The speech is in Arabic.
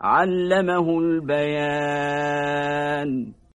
عَلَّمَهُ الْبَيَانَ